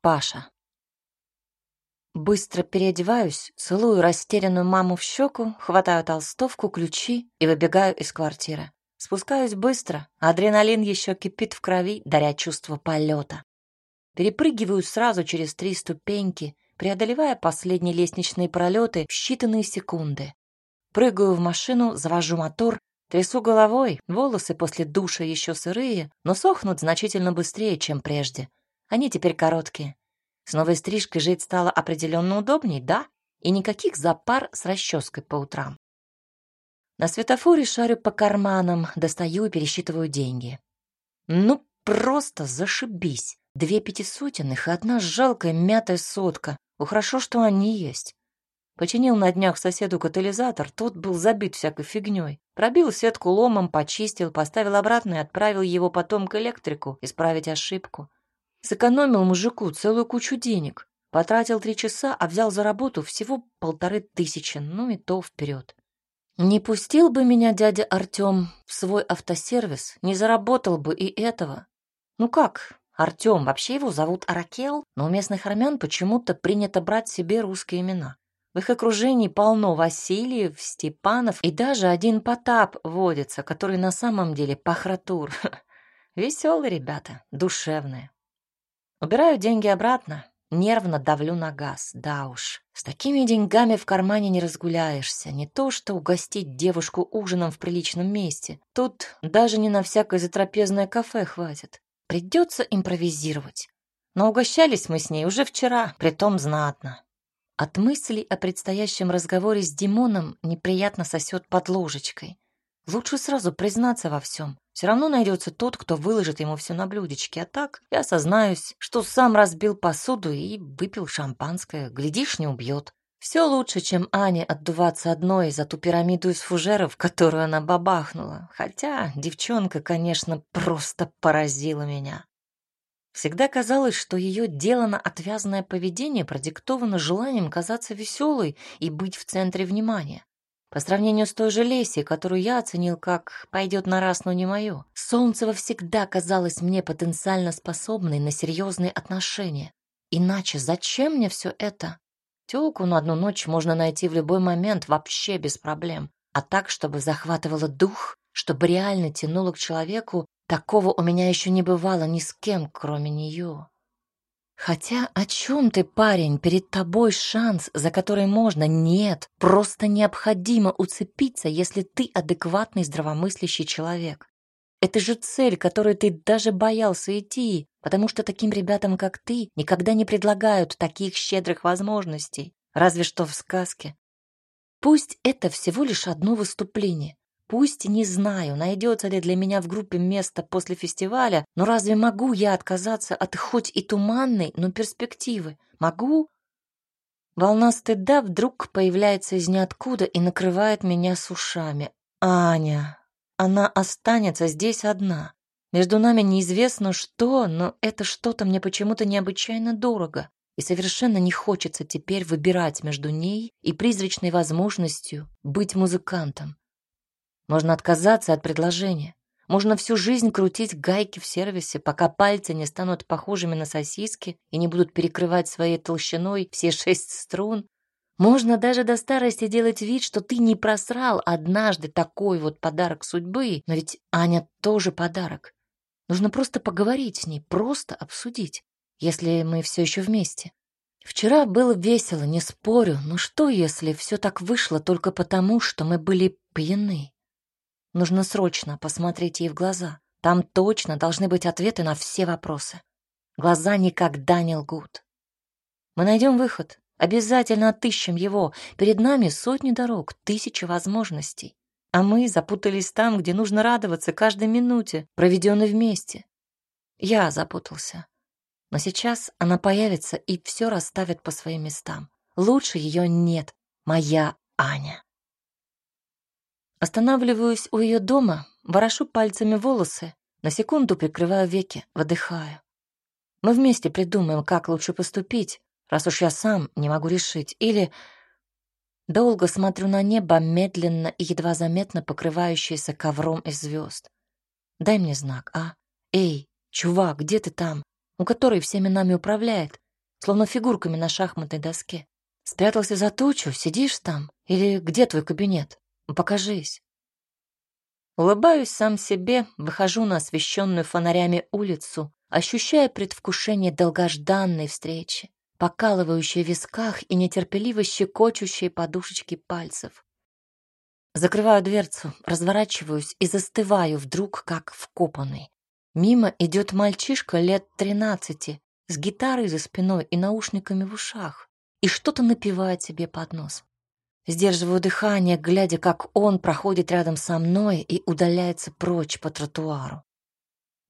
Паша. Быстро переодеваюсь, целую растерянную маму в щеку, хватаю толстовку, ключи и выбегаю из квартиры. Спускаюсь быстро, адреналин еще кипит в крови, даря чувство полета. Перепрыгиваю сразу через три ступеньки, преодолевая последние лестничные пролеты в считанные секунды. Прыгаю в машину, завожу мотор, трясу головой, волосы после душа еще сырые, но сохнут значительно быстрее, чем прежде. Они теперь короткие. С новой стрижкой жить стало определенно удобней, да? И никаких запар с расческой по утрам. На светофоре шарю по карманам, достаю и пересчитываю деньги. Ну, просто зашибись. Две пятисотенных и одна жалкая мятая сотка. Ну, хорошо, что они есть. Починил на днях соседу катализатор, тот был забит всякой фигней. Пробил сетку ломом, почистил, поставил обратно и отправил его потом к электрику исправить ошибку. Сэкономил мужику целую кучу денег. Потратил три часа, а взял за работу всего полторы тысячи, ну и то вперед. Не пустил бы меня дядя Артем в свой автосервис, не заработал бы и этого. Ну как, Артем, вообще его зовут Аракел, но у местных армян почему-то принято брать себе русские имена. В их окружении полно Васильев, Степанов и даже один Потап водится, который на самом деле пахратур. Веселые ребята, душевные. Убираю деньги обратно, Нервно давлю на газ, да уж. С такими деньгами в кармане не разгуляешься. Не то, что угостить девушку ужином в приличном месте. Тут даже не на всякое затрапезное кафе хватит. Придется импровизировать. Но угощались мы с ней уже вчера, притом знатно. От мыслей о предстоящем разговоре с Димоном неприятно сосет под ложечкой. Лучше сразу признаться во всем. Все равно найдется тот, кто выложит ему все на блюдечке. А так я осознаюсь, что сам разбил посуду и выпил шампанское. Глядишь, не убьет. Все лучше, чем Ане отдуваться одной за ту пирамиду из фужеров, которую она бабахнула. Хотя девчонка, конечно, просто поразила меня. Всегда казалось, что ее делано отвязное поведение продиктовано желанием казаться веселой и быть в центре внимания. По сравнению с той же Лесей, которую я оценил как «пойдет на раз, но не мое», Солнцева всегда казалась мне потенциально способной на серьезные отношения. Иначе зачем мне все это? Тёлку на одну ночь можно найти в любой момент вообще без проблем. А так, чтобы захватывало дух, чтобы реально тянуло к человеку, такого у меня еще не бывало ни с кем, кроме нее. Хотя о чем ты, парень? Перед тобой шанс, за который можно. Нет, просто необходимо уцепиться, если ты адекватный здравомыслящий человек. Это же цель, которую ты даже боялся идти, потому что таким ребятам, как ты, никогда не предлагают таких щедрых возможностей, разве что в сказке. Пусть это всего лишь одно выступление, Пусть не знаю, найдется ли для меня в группе место после фестиваля, но разве могу я отказаться от хоть и туманной, но перспективы? Могу? Волна стыда вдруг появляется из ниоткуда и накрывает меня с ушами. Аня, она останется здесь одна. Между нами неизвестно что, но это что-то мне почему-то необычайно дорого, и совершенно не хочется теперь выбирать между ней и призрачной возможностью быть музыкантом. Можно отказаться от предложения. Можно всю жизнь крутить гайки в сервисе, пока пальцы не станут похожими на сосиски и не будут перекрывать своей толщиной все шесть струн. Можно даже до старости делать вид, что ты не просрал однажды такой вот подарок судьбы, но ведь Аня тоже подарок. Нужно просто поговорить с ней, просто обсудить, если мы все еще вместе. Вчера было весело, не спорю, но что, если все так вышло только потому, что мы были пьяны? Нужно срочно посмотреть ей в глаза. Там точно должны быть ответы на все вопросы. Глаза никогда не лгут. Мы найдем выход. Обязательно отыщем его. Перед нами сотни дорог, тысячи возможностей. А мы запутались там, где нужно радоваться каждой минуте, проведенной вместе. Я запутался. Но сейчас она появится и все расставит по своим местам. Лучше ее нет. Моя Аня. Останавливаюсь у ее дома, ворошу пальцами волосы, на секунду прикрываю веки, выдыхаю. Мы вместе придумаем, как лучше поступить, раз уж я сам не могу решить. Или долго смотрю на небо, медленно и едва заметно покрывающееся ковром из звезд. Дай мне знак, а? Эй, чувак, где ты там? У которой всеми нами управляет? словно фигурками на шахматной доске. Спрятался за тучу, сидишь там? Или где твой кабинет? Покажись. Улыбаюсь сам себе, выхожу на освещенную фонарями улицу, ощущая предвкушение долгожданной встречи, покалывающие в висках и нетерпеливо щекочущие подушечки пальцев. Закрываю дверцу, разворачиваюсь и застываю вдруг, как вкопанный. Мимо идет мальчишка лет тринадцати с гитарой за спиной и наушниками в ушах и что-то напевает себе под нос. Сдерживаю дыхание, глядя, как он проходит рядом со мной и удаляется прочь по тротуару.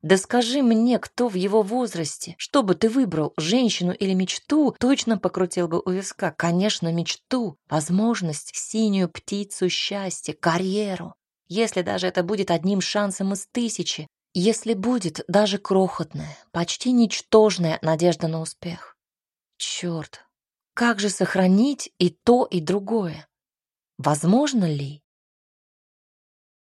Да скажи мне, кто в его возрасте, что бы ты выбрал, женщину или мечту, точно покрутил бы у виска. Конечно, мечту, возможность, синюю птицу счастья, карьеру. Если даже это будет одним шансом из тысячи, если будет даже крохотная, почти ничтожная надежда на успех. Черт, как же сохранить и то, и другое? Возможно ли?